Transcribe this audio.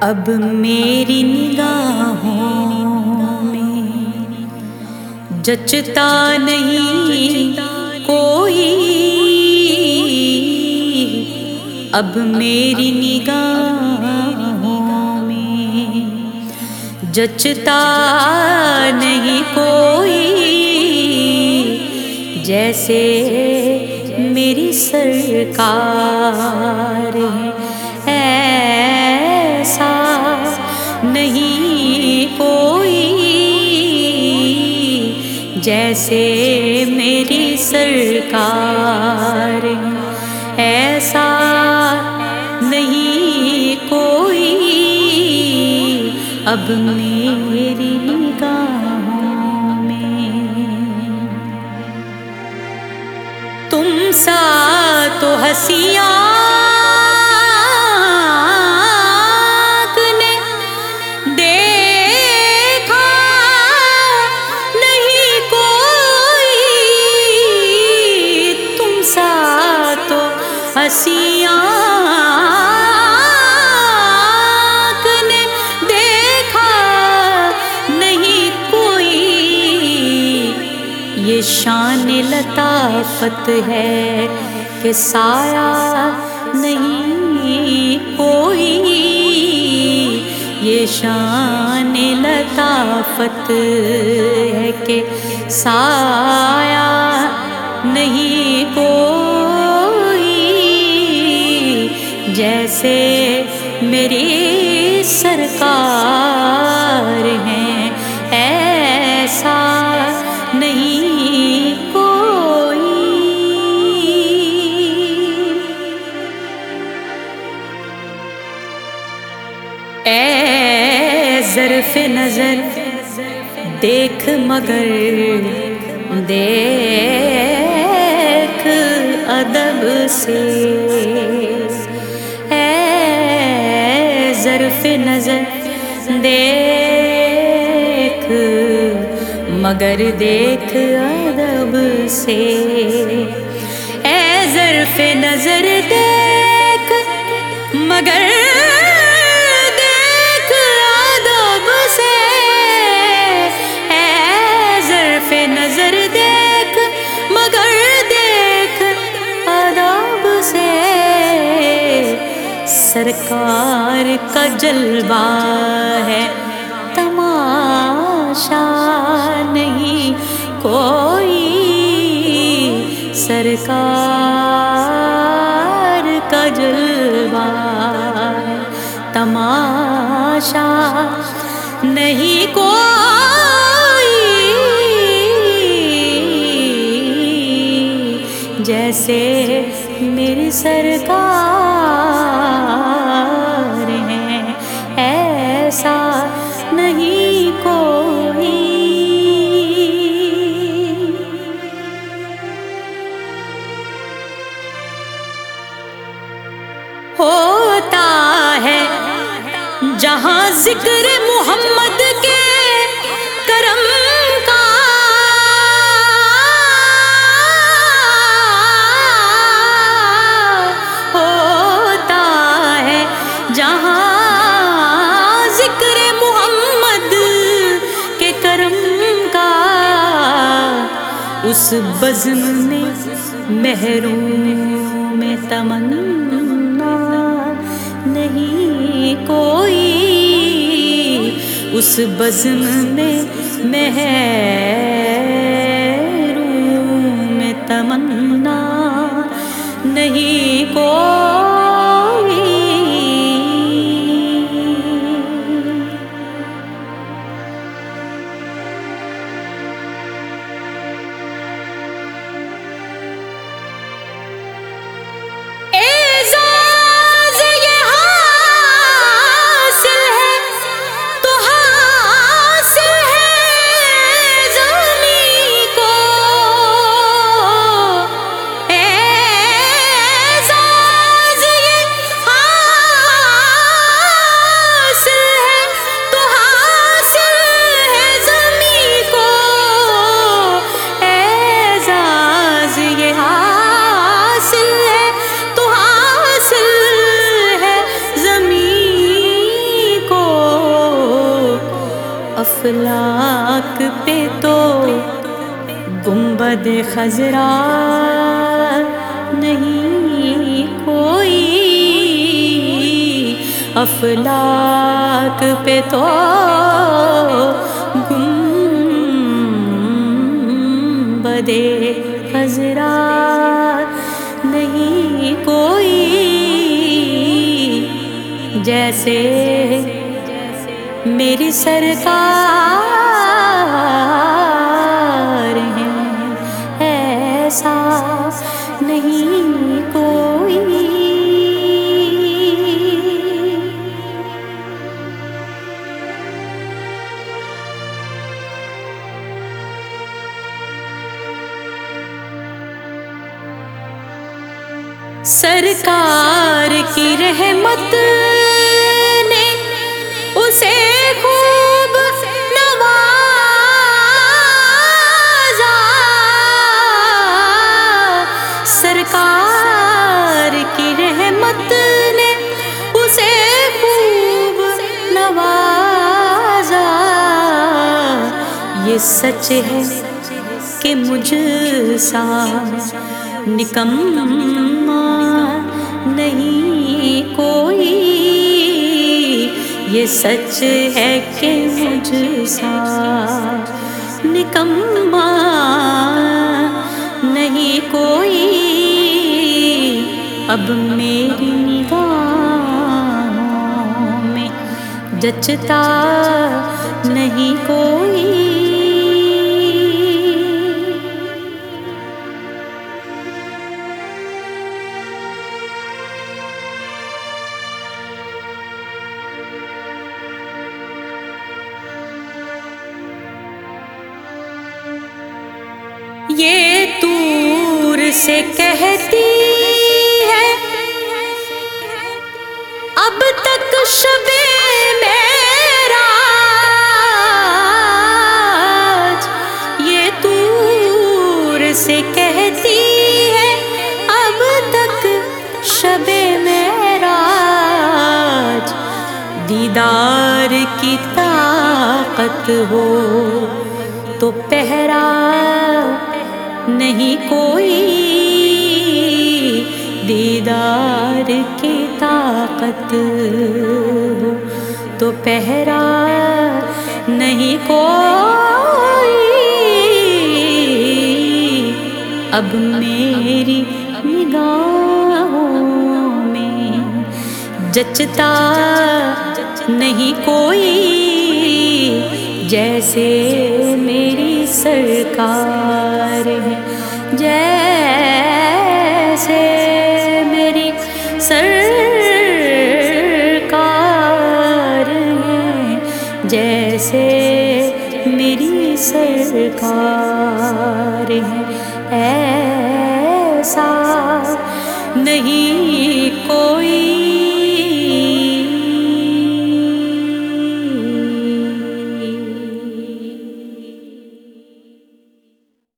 اب میری نگاہوں میں جچتا نہیں کوئی۔ اب میری نگاہوں میں جچتا نہیں کوئی۔ جیسے میری سرکار ہے۔ نہیں کوئی۔ جیسے میری سرکار، ایسا نہیں کوئی۔ اب میری نگاہوں میں تم سا تو ہنسیاں۔ نے دیکھا نہیں کوئی۔ یہ شان لطافت ہے کہ سایہ نہیں کوئی۔ یہ شان لطافت ہے کہ سایہ سرکار ہیں۔ ایسا نہیں کوئی۔ اے ظرف نظر دیکھ مگر دیکھ ادب سے۔ دیکھ مگر دیکھ ادب سے اے ظرف نظر سرکار کا جلوہ ہے۔ تماشا نہیں، کوئی سرکار کا جلوہ ہے۔ تماشا نہیں، کوئی جیسے میری سرکار ذکر محمد کے کرم کا۔ ہوتا ہے جہاں ذکر محمد کے کرم کا۔ اس بزم میں محروم میں تمنا نہیں کوئی اس بزم میں محروم میں تمنا نہیں کوئی افلاک پہ تو گنبد خزرا نہیں کوئی افلاک پہ تو گنبد خزرا نہیں کوئی جیسے میری سرکار ہیں ایسا نہیں کوئی۔ سرکار کی رحمت اسے خوب نوازا۔ سرکار کی رحمت نے اسے خوب نوازا۔ یہ سچ ہے کہ مجھ سا نکما سچ ہے کہ مجھ سا نکما نہیں کوئی۔ اب میری نگاہوں میں جچتا نہیں کوئی۔ یہ تور سے کہتی ہے۔ اب تک شب میرا یہ تور سے کہتی ہے۔ اب تک شب میرا دیدار کی طاقت ہو تو پہرا نہیں کوئی دیدار کی طاقت ہو تو پہرا نہیں کوئی۔ اب میری نگاہوں میں جچتا نہیں کوئی جیسے سرکار ہے۔ جیسے میری سرکار ہے جیسے میری سرکار ہے۔ ایسا نہیں